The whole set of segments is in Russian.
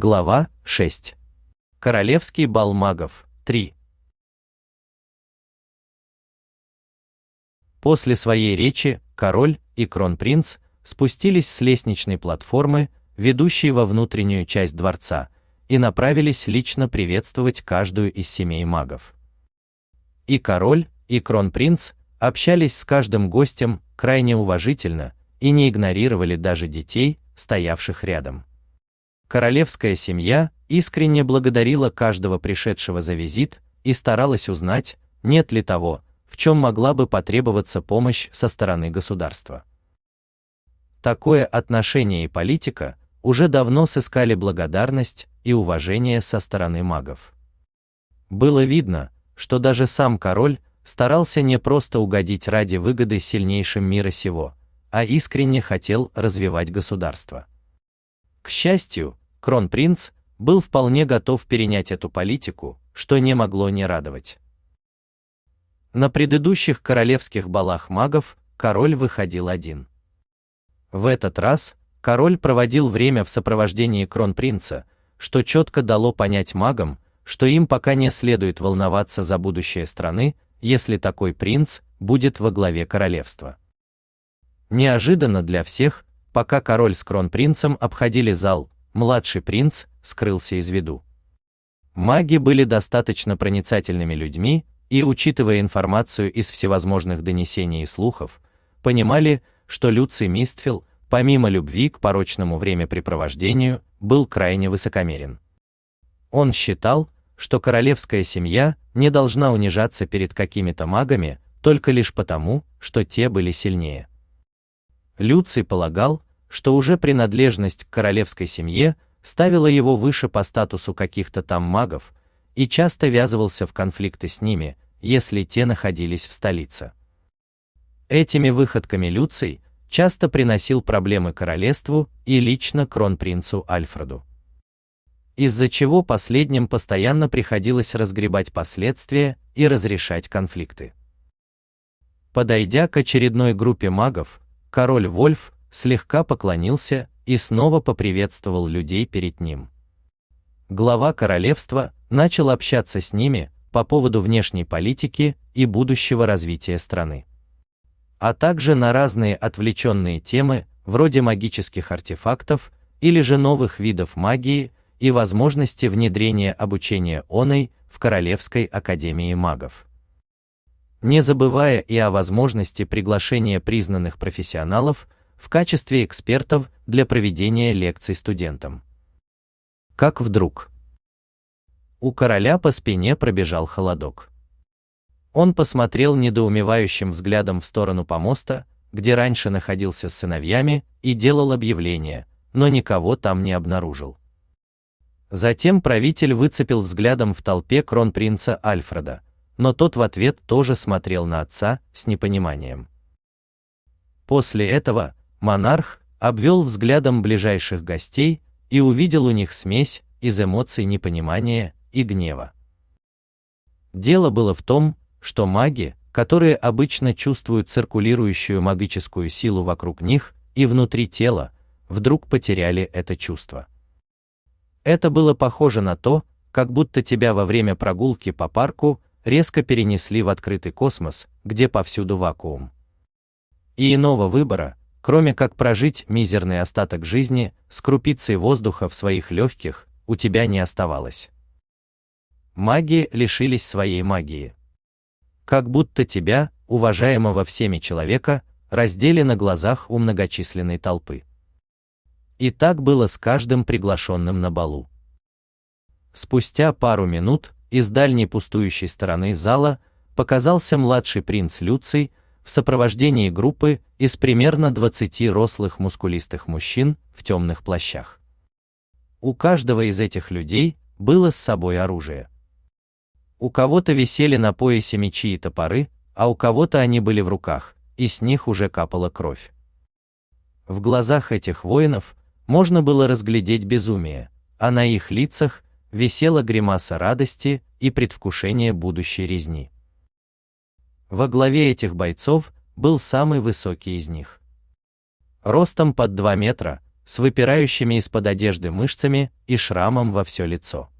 Глава 6. Королевский бал магов 3. После своей речи король и кронпринц спустились с лестничной платформы, ведущей во внутреннюю часть дворца, и направились лично приветствовать каждую из семей магов. И король, и кронпринц общались с каждым гостем крайне уважительно и не игнорировали даже детей, стоявших рядом. Королевская семья искренне благодарила каждого пришедшего за визит и старалась узнать, нет ли того, в чем могла бы потребоваться помощь со стороны государства. Такое отношение и политика уже давно сыскали благодарность и уважение со стороны магов. Было видно, что даже сам король старался не просто угодить ради выгоды сильнейшим мира сего, а искренне хотел развивать государство. К счастью, кронпринц был вполне готов перенять эту политику, что не могло не радовать. На предыдущих королевских балах магов король выходил один. В этот раз король проводил время в сопровождении кронпринца, что четко дало понять магам, что им пока не следует волноваться за будущее страны, если такой принц будет во главе королевства. Неожиданно для всех, пока король с кронпринцем обходили зал, младший принц скрылся из виду. Маги были достаточно проницательными людьми и, учитывая информацию из всевозможных донесений и слухов, понимали, что Люций Мистфил, помимо любви к порочному времяпрепровождению, был крайне высокомерен. Он считал, что королевская семья не должна унижаться перед какими-то магами только лишь потому, что те были сильнее. Люций полагал, что уже принадлежность к королевской семье ставила его выше по статусу каких-то там магов, и часто ввязывался в конфликты с ними, если те находились в столице. Этими выходками Люций часто приносил проблемы королевству и лично кронпринцу Альфреду. Из-за чего последним постоянно приходилось разгребать последствия и разрешать конфликты. Подойдя к очередной группе магов, король Вольф слегка поклонился и снова поприветствовал людей перед ним. Глава королевства начал общаться с ними по поводу внешней политики и будущего развития страны, а также на разные отвлеченные темы, вроде магических артефактов или же новых видов магии и возможности внедрения обучения оной в Королевской академии магов. Не забывая и о возможности приглашения признанных профессионалов в качестве экспертов для проведения лекций студентам. Как вдруг у короля по спине пробежал холодок. Он посмотрел недоумевающим взглядом в сторону помоста, где раньше находился с сыновьями, и делал объявление, но никого там не обнаружил. Затем правитель выцепил взглядом в толпе кронпринца Альфреда, но тот в ответ тоже смотрел на отца с непониманием. После этого монарх обвел взглядом ближайших гостей и увидел у них смесь из эмоций непонимания и гнева. Дело было в том, что маги, которые обычно чувствуют циркулирующую магическую силу вокруг них и внутри тела, вдруг потеряли это чувство. Это было похоже на то, как будто тебя во время прогулки по парку резко перенесли в открытый космос, где повсюду вакуум. И иного выбора, кроме как прожить мизерный остаток жизни с крупицей воздуха в своих легких, у тебя не оставалось. Маги лишились своей магии. Как будто тебя, уважаемого всеми человека, раздели на глазах у многочисленной толпы. И так было с каждым приглашенным на балу. Спустя пару минут из дальней пустующей стороны зала показался младший принц Люций в сопровождении группы из примерно 20 рослых мускулистых мужчин в темных плащах. У каждого из этих людей было с собой оружие. У кого-то висели на поясе мечи и топоры, а у кого-то они были в руках, и с них уже капала кровь. В глазах этих воинов можно было разглядеть безумие, а на их лицах висела гримаса радости и предвкушения будущей резни. Во главе этих бойцов был самый высокий из них. Ростом под 2 метра, с выпирающими из-под одежды мышцами и шрамом во все лицо.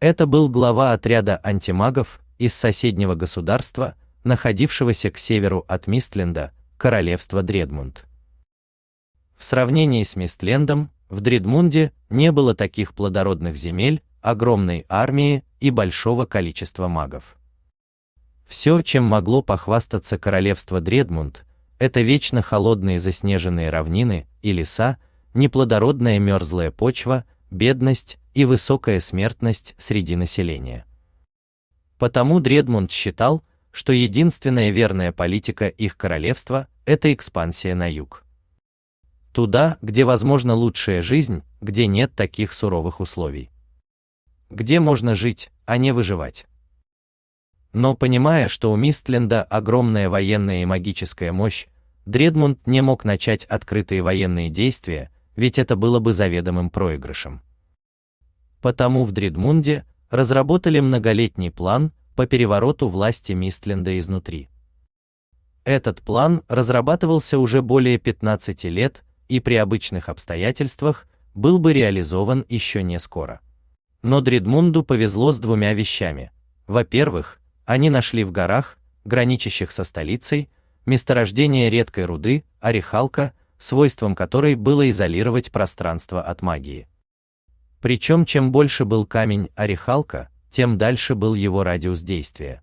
Это был глава отряда антимагов из соседнего государства, находившегося к северу от Мистленда, королевства Дредмунд. В сравнении с Мистлендом, в Дредмунде не было таких плодородных земель, огромной армии и большого количества магов. Все, чем могло похвастаться королевство Дредмунд, это вечно холодные заснеженные равнины и леса, неплодородная мерзлая почва, бедность и высокая смертность среди населения. Потому Дредмунд считал, что единственная верная политика их королевства это экспансия на юг. Туда, где возможна лучшая жизнь, где нет таких суровых условий. Где можно жить, а не выживать. Но понимая, что у Мистленда огромная военная и магическая мощь, Дредмунд не мог начать открытые военные действия, ведь это было бы заведомым проигрышем. Потому в Дредмунде разработали многолетний план по перевороту власти Мистленда изнутри. Этот план разрабатывался уже более 15 лет и при обычных обстоятельствах был бы реализован еще не скоро. Но Дредмунду повезло с двумя вещами. Во-первых, они нашли в горах, граничащих со столицей, месторождение редкой руды, орехалка, свойством которой было изолировать пространство от магии. Причем чем больше был камень орехалка, тем дальше был его радиус действия.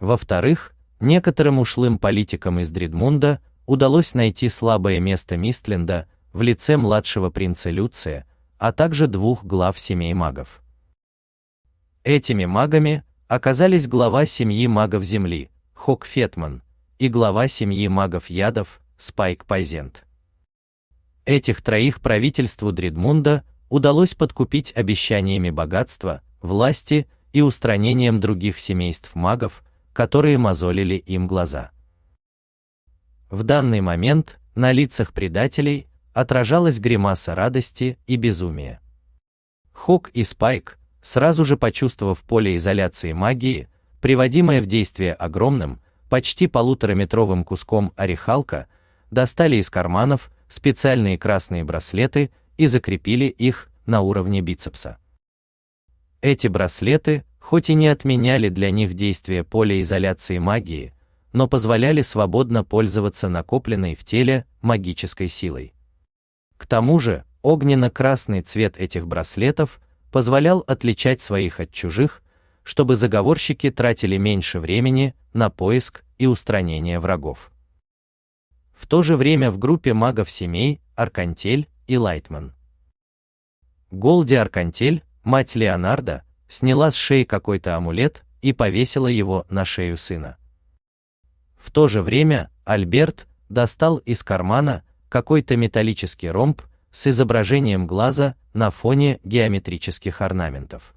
Во-вторых, некоторым ушлым политикам из Дредмунда удалось найти слабое место Мистленда в лице младшего принца Люция, а также двух глав семей магов. Этими магами оказались глава семьи магов Земли, Хок Фетман, и глава семьи магов Ядов, Спайк Пайзент. Этих троих правительству Дредмунда удалось подкупить обещаниями богатства, власти и устранением других семейств магов, которые мозолили им глаза. В данный момент на лицах предателей отражалась гримаса радости и безумия. Хок и Спайк сразу же почувствовав поле изоляции магии, приводимое в действие огромным, почти полутораметровым куском орехалка, достали из карманов специальные красные браслеты и закрепили их на уровне бицепса. Эти браслеты, хоть и не отменяли для них действие поля изоляции магии, но позволяли свободно пользоваться накопленной в теле магической силой. К тому же, огненно-красный цвет этих браслетов позволял отличать своих от чужих, чтобы заговорщики тратили меньше времени на поиск и устранение врагов. В то же время в группе магов семей Аркантель и Лайтман. Голди Аркантель, мать Леонардо, сняла с шеи какой-то амулет и повесила его на шею сына. В то же время Альберт достал из кармана какой-то металлический ромб с изображением глаза на фоне геометрических орнаментов.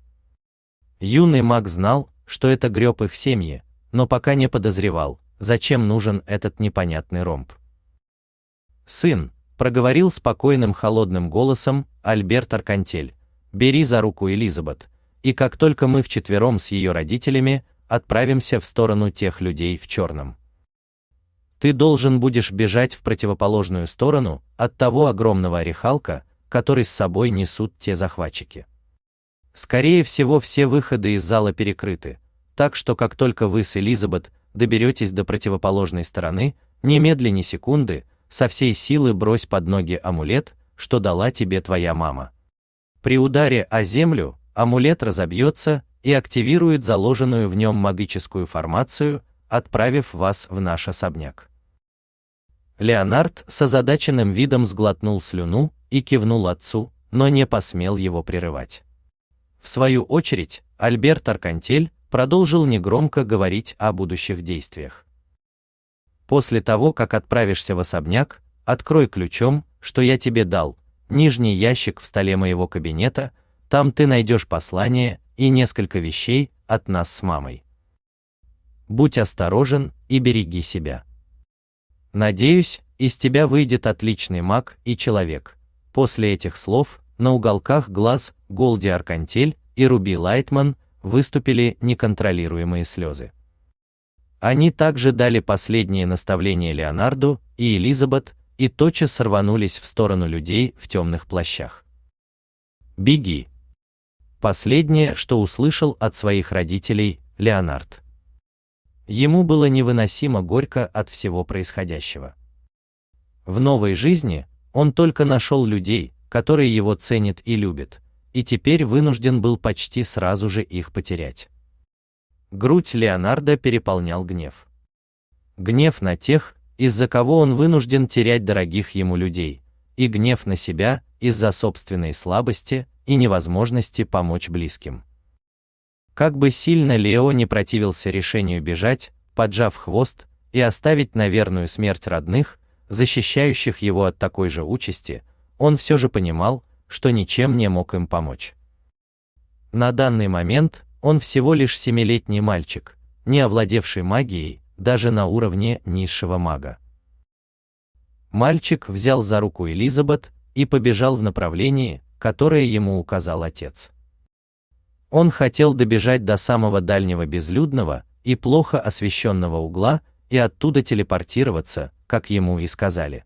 Юный маг знал, что это греб их семьи, но пока не подозревал, зачем нужен этот непонятный ромб. Сын, проговорил спокойным холодным голосом Альберт Аркантель, бери за руку Элизабет, и как только мы вчетвером с ее родителями отправимся в сторону тех людей в черном. Ты должен будешь бежать в противоположную сторону от того огромного орехалка, который с собой несут те захватчики. Скорее всего, все выходы из зала перекрыты, так что как только вы с Элизабет доберетесь до противоположной стороны, немедли ни секунды, со всей силы брось под ноги амулет, что дала тебе твоя мама. При ударе о землю амулет разобьется и активирует заложенную в нем магическую формацию, отправив вас в наш особняк. Леонард с озадаченным видом сглотнул слюну и кивнул отцу, но не посмел его прерывать. В свою очередь, Альберт Аркантель продолжил негромко говорить о будущих действиях. После того, как отправишься в особняк, открой ключом, что я тебе дал, нижний ящик в столе моего кабинета, там ты найдешь послание и несколько вещей от нас с мамой. Будь осторожен и береги себя. Надеюсь, из тебя выйдет отличный маг и человек. После этих слов на уголках глаз Голди Аркантель и Руби Лайтман выступили неконтролируемые слезы. Они также дали последние наставления Леонарду и Элизабет и тотчас рванулись в сторону людей в темных плащах. «Беги!» Последнее, что услышал от своих родителей, Леонард. Ему было невыносимо горько от всего происходящего. В новой жизни он только нашел людей, которые его ценят и любят, и теперь вынужден был почти сразу же их потерять. Грудь Леонардо переполнял гнев. Гнев на тех, из-за кого он вынужден терять дорогих ему людей, и гнев на себя из-за собственной слабости и невозможности помочь близким. Как бы сильно Лео не противился решению бежать, поджав хвост и оставить на верную смерть родных, защищающих его от такой же участи, он все же понимал, что ничем не мог им помочь. На данный момент он всего лишь семилетний мальчик, не овладевший магией, даже на уровне низшего мага. Мальчик взял за руку Элизабет и побежал в направлении, которое ему указал отец. Он хотел добежать до самого дальнего безлюдного и плохо освещенного угла и оттуда телепортироваться, как ему и сказали.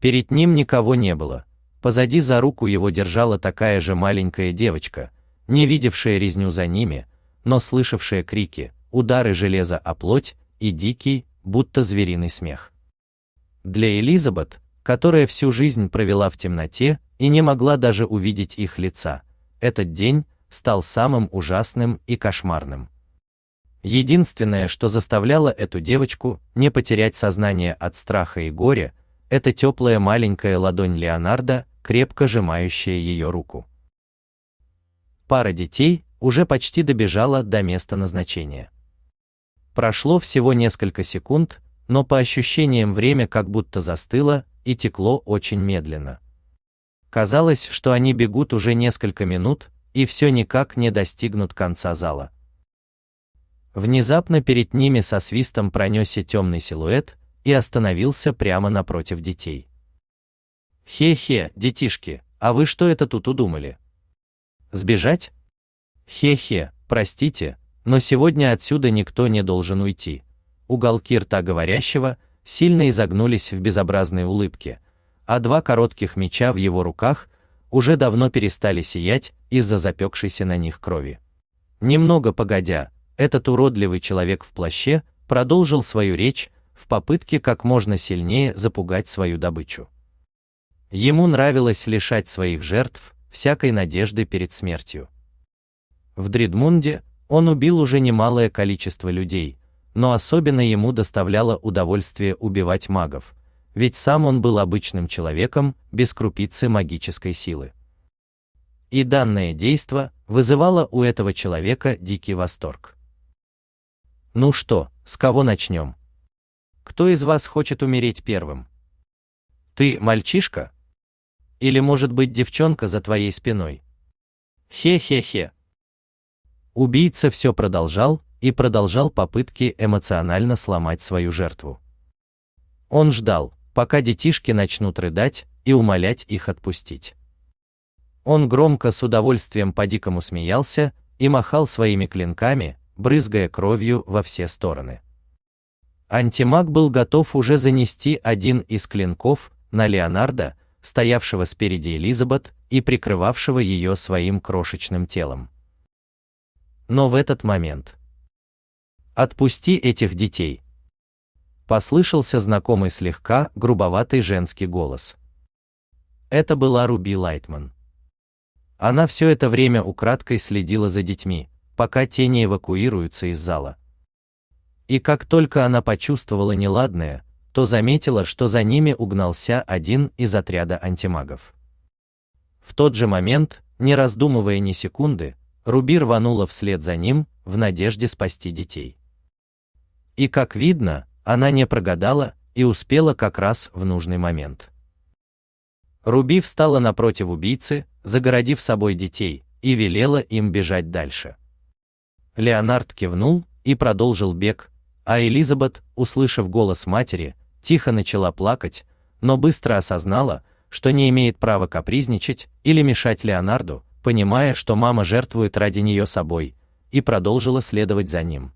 Перед ним никого не было. Позади за руку его держала такая же маленькая девочка, не видевшая резню за ними, но слышавшая крики, удары железа о плоть и дикий, будто звериный смех. Для Элизабет, которая всю жизнь провела в темноте и не могла даже увидеть их лица, этот день стал самым ужасным и кошмарным. Единственное, что заставляло эту девочку не потерять сознание от страха и горя, это теплая маленькая ладонь Леонардо, крепко сжимающая ее руку. Пара детей уже почти добежала до места назначения. Прошло всего несколько секунд, но по ощущениям время как будто застыло и текло очень медленно. Казалось, что они бегут уже несколько минут и все никак не достигнут конца зала. Внезапно перед ними со свистом пронесся темный силуэт и остановился прямо напротив детей. Хе-хе, детишки, а вы что это тут удумали? Сбежать? Хе-хе, простите, но сегодня отсюда никто не должен уйти. Уголки рта говорящего сильно изогнулись в безобразной улыбке, а два коротких меча в его руках уже давно перестали сиять из-за запекшейся на них крови. Немного погодя, этот уродливый человек в плаще продолжил свою речь в попытке как можно сильнее запугать свою добычу. Ему нравилось лишать своих жертв всякой надежды перед смертью. В Дридмунде он убил уже немалое количество людей, но особенно ему доставляло удовольствие убивать магов, ведь сам он был обычным человеком без крупицы магической силы. И данное действо вызывало у этого человека дикий восторг. Ну что, с кого начнем? Кто из вас хочет умереть первым? Ты мальчишка? Или может быть девчонка за твоей спиной? Хе-хе-хе. Убийца все продолжал и продолжал попытки эмоционально сломать свою жертву. Он ждал, пока детишки начнут рыдать и умолять их отпустить. Он громко с удовольствием по-дикому смеялся и махал своими клинками, брызгая кровью во все стороны. Антимаг был готов уже занести один из клинков на Леонардо, стоявшего спереди Элизабет и прикрывавшего ее своим крошечным телом. Но в этот момент «Отпусти этих детей!» Послышался знакомый слегка грубоватый женский голос. Это была Руби Лайтман. Она все это время украдкой следила за детьми, пока те не эвакуируются из зала. И как только она почувствовала неладное, то заметила, что за ними угнался один из отряда антимагов. В тот же момент, не раздумывая ни секунды, Руби рванула вслед за ним в надежде спасти детей. И как видно, она не прогадала и успела как раз в нужный момент. Руби встала напротив убийцы, загородив собой детей, и велела им бежать дальше. Леонард кивнул и продолжил бег, а Элизабет, услышав голос матери, тихо начала плакать, но быстро осознала, что не имеет права капризничать или мешать Леонарду, понимая, что мама жертвует ради нее собой, и продолжила следовать за ним.